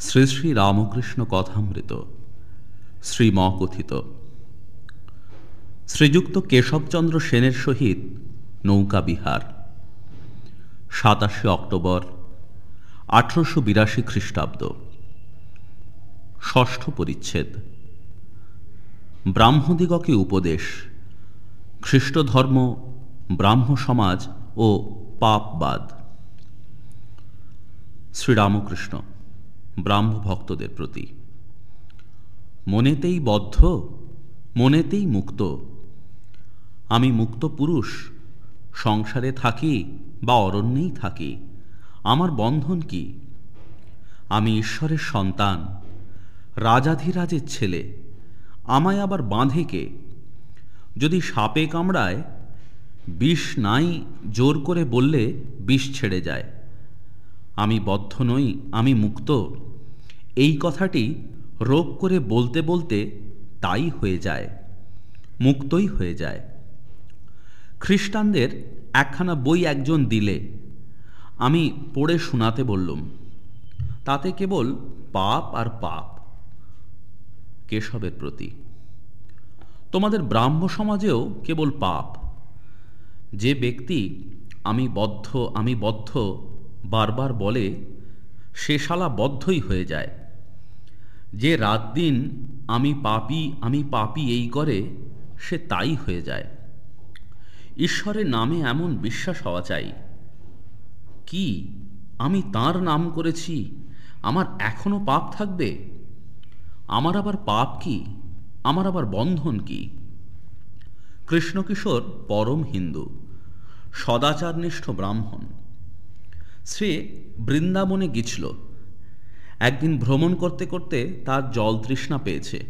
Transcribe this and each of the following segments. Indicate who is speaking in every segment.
Speaker 1: শ্রী শ্রী রামকৃষ্ণ কথামৃত শ্রীম কথিত শ্রীযুক্ত কেশবচন্দ্র সেনের সহিত নৌকা বিহার। সাতাশে অক্টোবর, আঠারোশো বিরাশি খ্রিস্টাব্দ। ষষ্ঠ পরিচ্ছেদ। ব্রাহ্মদিগকে উপদেশ, খ্রিস্টধর্ম, ব্রাহ্ম সমাজ ও পাপবাদ। শ্রীরামকৃষ্ণ। ব্রাহ্ম ভক্তদের প্রতি। মনেতেই বদ্ধ, মনেতেই মুক্ত। আমি মুক্ত পুরুষ, সংসারে থাকি বা অরণ্যেই থাকি, আমার বন্ধন কি? আমি ঈশ্বরের সন্তান, রাজাধিরাজের ছেলে, আমায় আবার বাঁধে কে? যদি সাপে কামড়ায়, বিষ নাই জোর করে বললে বিষ ছেড়ে যায়। আমি বদ্ধ নই, আমি মুক্ত। এই কথাটি রোগ করে বলতে বলতে তাই হয়ে যায়, মুক্তই হয়ে যায়। খ্রিস্টানদের একখানা বই একজন দিলে, আমি পড়ে শোনাতে বললুম, তাতে কেবল পাপ আর পাপ, কেশবের প্রতি। তোমাদের ব্রাহ্ম সমাজেও কেবল পাপ, যে ব্যক্তি আমি বদ্ধ আমি বদ্ধ, বারবার বলে, সে শালা বদ্ধই হয়ে যায়। যে রাত দিন আমি পাপি আমি পাপি এই করে, সে তাই হয়ে যায়। ঈশ্বরের নামে এমন বিশ্বাস হওয়া চাই। কি? আমি তার নাম করেছি? আমার এখনও পাপ থাকবে? আমার আবার পাপ কি? আমার আবার বন্ধন কি? কৃষ্ণকিশোর পরম হিন্দু, সদাচারনিষ্ঠ ব্রাহ্মণ। সে বৃন্দাবনে গিয়েছিল। একদিন ভ্রমণ করতে করতে তার জল তৃষ্ণা পেয়েছে।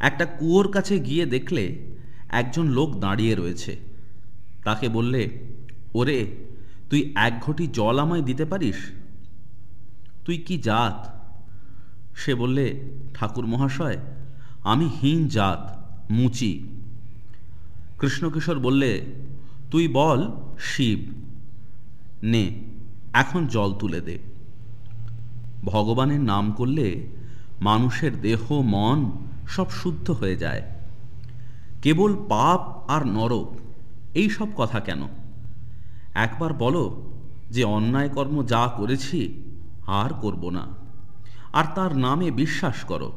Speaker 1: একটা কুয়োর কাছে গিয়ে দেখলে একজন লোক দাঁড়িয়ে রয়েছে। তাকে বললে, ওরে, তুই এক ঘটি জল আমায় দিতে পারিস? তুই কি জাত? সে বললে, ঠাকুর মহাশয়, আমি হীন জাত, মুচি। কৃষ্ণকিশোর বললে, তুই বল, শিব, নে, এখন জল তুলে দে। ভগবানের নাম করলে মানুষের দেহ, মন সব শুদ্ধ হয়ে যায়। কেবল পাপ আর নরক, এই সব কথা কেন? একবার বলো যে অন্যায় কর্ম যা করেছি আর করব না, আর তার নামে বিশ্বাস করো।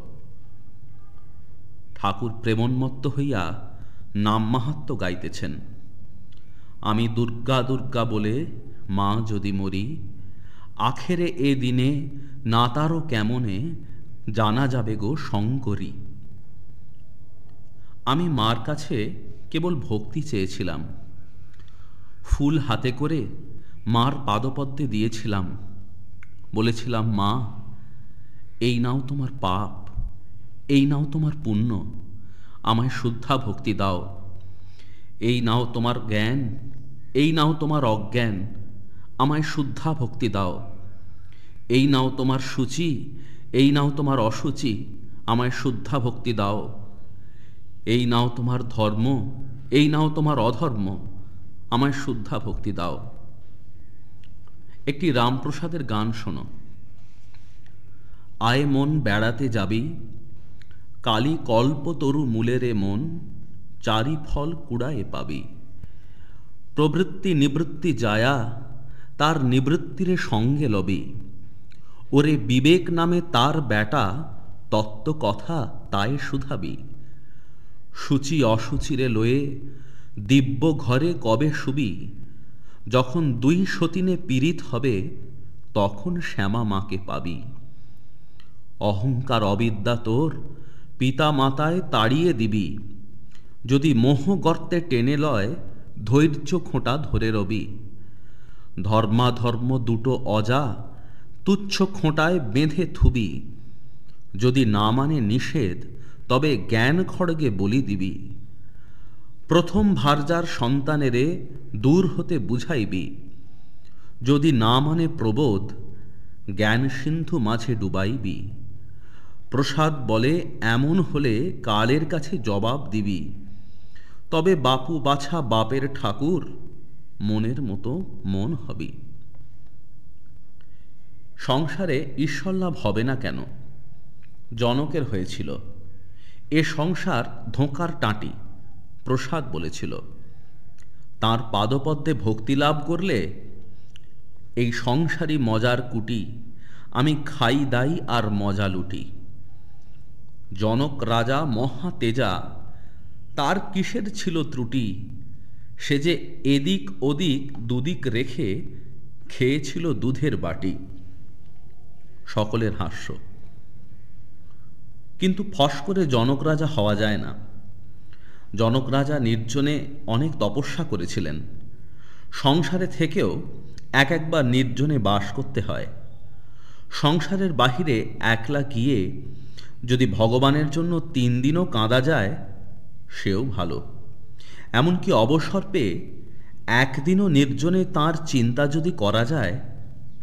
Speaker 1: ঠাকুর প্রেমন্মত্ত হইয়া নাম মাহাত্ম গাইতেছেন, আমি দুর্গা দুর্গা বলে মা যদি মরি আখেরে এ দিনে না তারও কেমনে জানা যাবে গো শঙ্করী? আমি মার কাছে কেবল ভক্তি চেয়েছিলাম। ফুল হাতে করে মার পাদপদ্মে দিয়েছিলাম। বলেছিলাম, মা, এই নাও তোমার পাপ, এই নাও তোমার পুণ্য, আমায় শুদ্ধা ভক্তি দাও। এই নাও তোমার জ্ঞান, এই নাও তোমার অজ্ঞান আমায় শুদ্ধা ভক্তি দাও। এই নাও তোমার সূচি, এই নাও তোমার অসুচি, আমায় শুদ্ধা ভক্তি দাও। এই নাও তোমার ধর্ম, এই নাও তোমার অধর্ম, আমায় শুদ্ধা ভক্তি দাও। একটি রামপ্রসাদের গান শোনো। আয় মন বেড়াতে যাবি, কালি কালী কল্পতরু মূলেরে মন, চারি ফল কুড়ায়ে পাবি। প্রবৃত্তি নিবৃত্তি যায়া তার নিবৃত্তিরে সঙ্গে লবি। ওরে বিবেক নামে তার বেটা তত্ত্ব কথা তাই শুধাবি। সূচি অসুচিরে লয়ে দিব্য ঘরে কবে শুবি? যখন দুই সতীনে পীড়িত হবে, তখন শ্যামা মাকে পাবি। অহংকার অবিদ্যা তোর পিতা মাতায় তাড়িয়ে দিবি। যদি মোহ গর্তে টেনে লয়, ধৈর্য খোঁটা ধরে রবি। ধর্মাধর্ম দুটো অজা, তুচ্ছ খোঁটায় বেঁধে থুবি। যদি না মানে নিষেধ, তবে জ্ঞান খড়গে বলি দিবি। প্রথম ভার্যার সন্তানেরে দূর হতে বুঝাইবি। যদি না মানে প্রবোধ, জ্ঞান সিন্ধু মাঝে ডুবাইবি। প্রসাদ বলে এমন হলে কালের কাছে জবাব দিবি। তবে বাপু বাছা বাপের ঠাকুর মনের মতো মন হবি। সংসারে ঈশ্বর লাভ হবে না কেন? জনকের হয়েছিল। এ সংসার ধোঁকার টাঁটি, প্রসাদ বলেছিল। তার পাদপদ্মে ভক্তি লাভ করলে এই সংসারী মজার কুটি, আমি খাই দাই আর মজা লুটি। জনক রাজা মহা তেজা, তার কিসের ছিল ত্রুটি? সে যে এদিক ওদিক দুদিক রেখে খেয়েছিল দুধের বাটি, সকলের হাস্য। কিন্তু ফস করে জনক রাজা হওয়া যায় না। জনক রাজা নির্জনে অনেক তপস্যা করেছিলেন। সংসারে থেকেও এক একবার নির্জনে বাস করতে হয়। সংসারের বাহিরে একলা গিয়ে যদি ভগবানের জন্য তিন দিনও কাঁদা যায়, সেও ভালো। এমনকি অবসর পেয়ে একদিনও নির্জনে তার চিন্তা যদি করা যায়,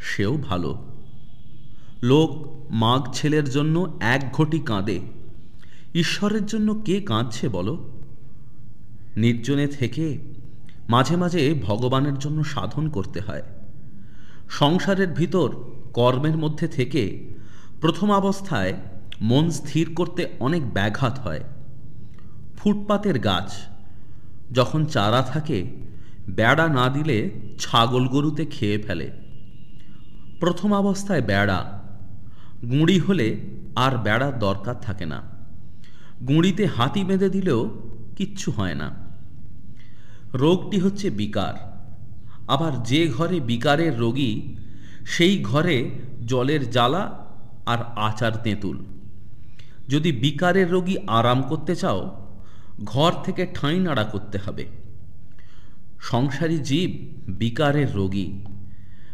Speaker 1: সেও ভালো। লোক মাঘ ছেলের জন্য এক ঘটি কাঁদে। ঈশ্বরের জন্য কে কাঁদছে বলো? নির্জনে থেকে মাঝে মাঝে ভগবানের জন্য সাধন করতে হয়। সংসারের ভিতর কর্মের মধ্যে থেকে প্রথম অবস্থায় মন স্থির করতে অনেক ব্যাঘাত হয়। ফুটপাতের গাছ যখন চারা থাকে, বেড়া না দিলে ছাগল গরুতে খেয়ে ফেলে। প্রথম অবস্থায় বেড়া। গুঁড়ি হলে আর বেড়ার দরকার থাকে না। গুঁড়িতে হাতি বেঁধে দিলেও কিচ্ছু হয় না। রোগটি হচ্ছে বিকার। আবার যে ঘরে বিকারের রোগী, সেই ঘরে জলের জ্বালা আর আচার তেঁতুল। যদি বিকারের রোগী আরাম করতে চাও ঘর থেকে ঠাঁই নাড়া করতে হবে। সংসারী জীব বিকারের রোগী।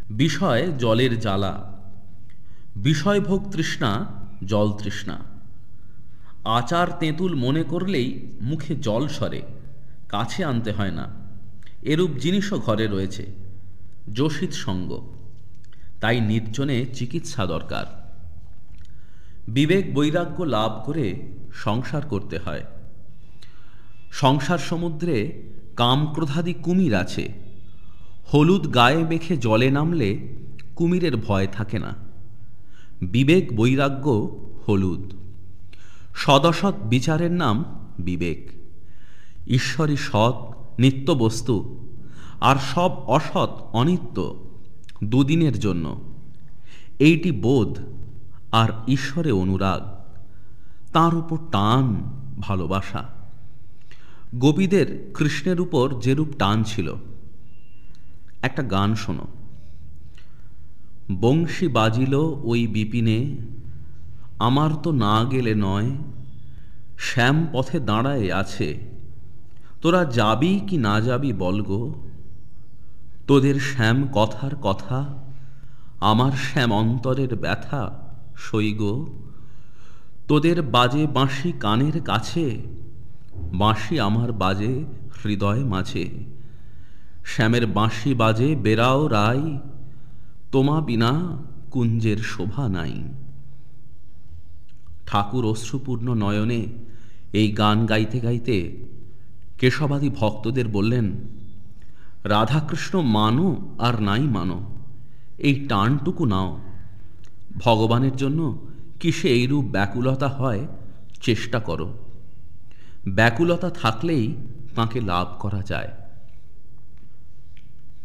Speaker 1: বিষয় জলের জ্বালা। বিষয়ভোগ তৃষ্ণা জল তৃষ্ণা। আচার তেঁতুল মনে করলেই মুখে জল সরে, কাছে আনতে হয় না। এরূপ জিনিসও ঘরে রয়েছে যোশিত সঙ্গ। তাই নির্জনে চিকিৎসা দরকার। বিবেক বৈরাগ্য লাভ করে সংসার করতে হয়। সংসার সমুদ্রে কামক্রোধাদি কুমির আছে। হলুদ গায়ে মেখে জলে নামলে কুমিরের ভয় থাকে না। বিবেক বৈরাগ্য হলুদ। সদসৎ বিচারের নাম বিবেক। ঈশ্বরী সৎ নিত্য বস্তু আর সব অসৎ অনিত্য দুদিনের জন্য। এইটি বোধ, আর ঈশ্বরে অনুরাগ। তার উপর টান ভালোবাসা। গোপীদের কৃষ্ণের উপর যেরূপ টান ছিল। একটা গান শোনো। বংশী বাজিল ওই বিপিনে, আমার তো না গেলে নয়, শ্যাম পথে দাঁড়ায় আছে। তোরা যাবি কি না যাবি বলগো তোদের শ্যাম কথার কথা, আমার শ্যাম অন্তরের ব্যথা সৈগ তোদের বাজে বাঁশি কানের কাছে বাঁশি আমার বাজে, হৃদয় মাঝে। শ্যামের বাঁশি বাজে বেরাও রাই। তোমা বিনা কুঞ্জের শোভা নাই। ঠাকুর অশ্রুপূর্ণ নয়নে এই গান গাইতে গাইতে কেশবাদি ভক্তদের বললেন, রাধাকৃষ্ণ মানো আর নাই মানো, এই টানটুকু নাও। ভগবানের জন্য কিসে এইরূপ ব্যাকুলতা হয়, চেষ্টা করো। ব্যাকুলতা থাকলেই তাঁকে লাভ করা যায়।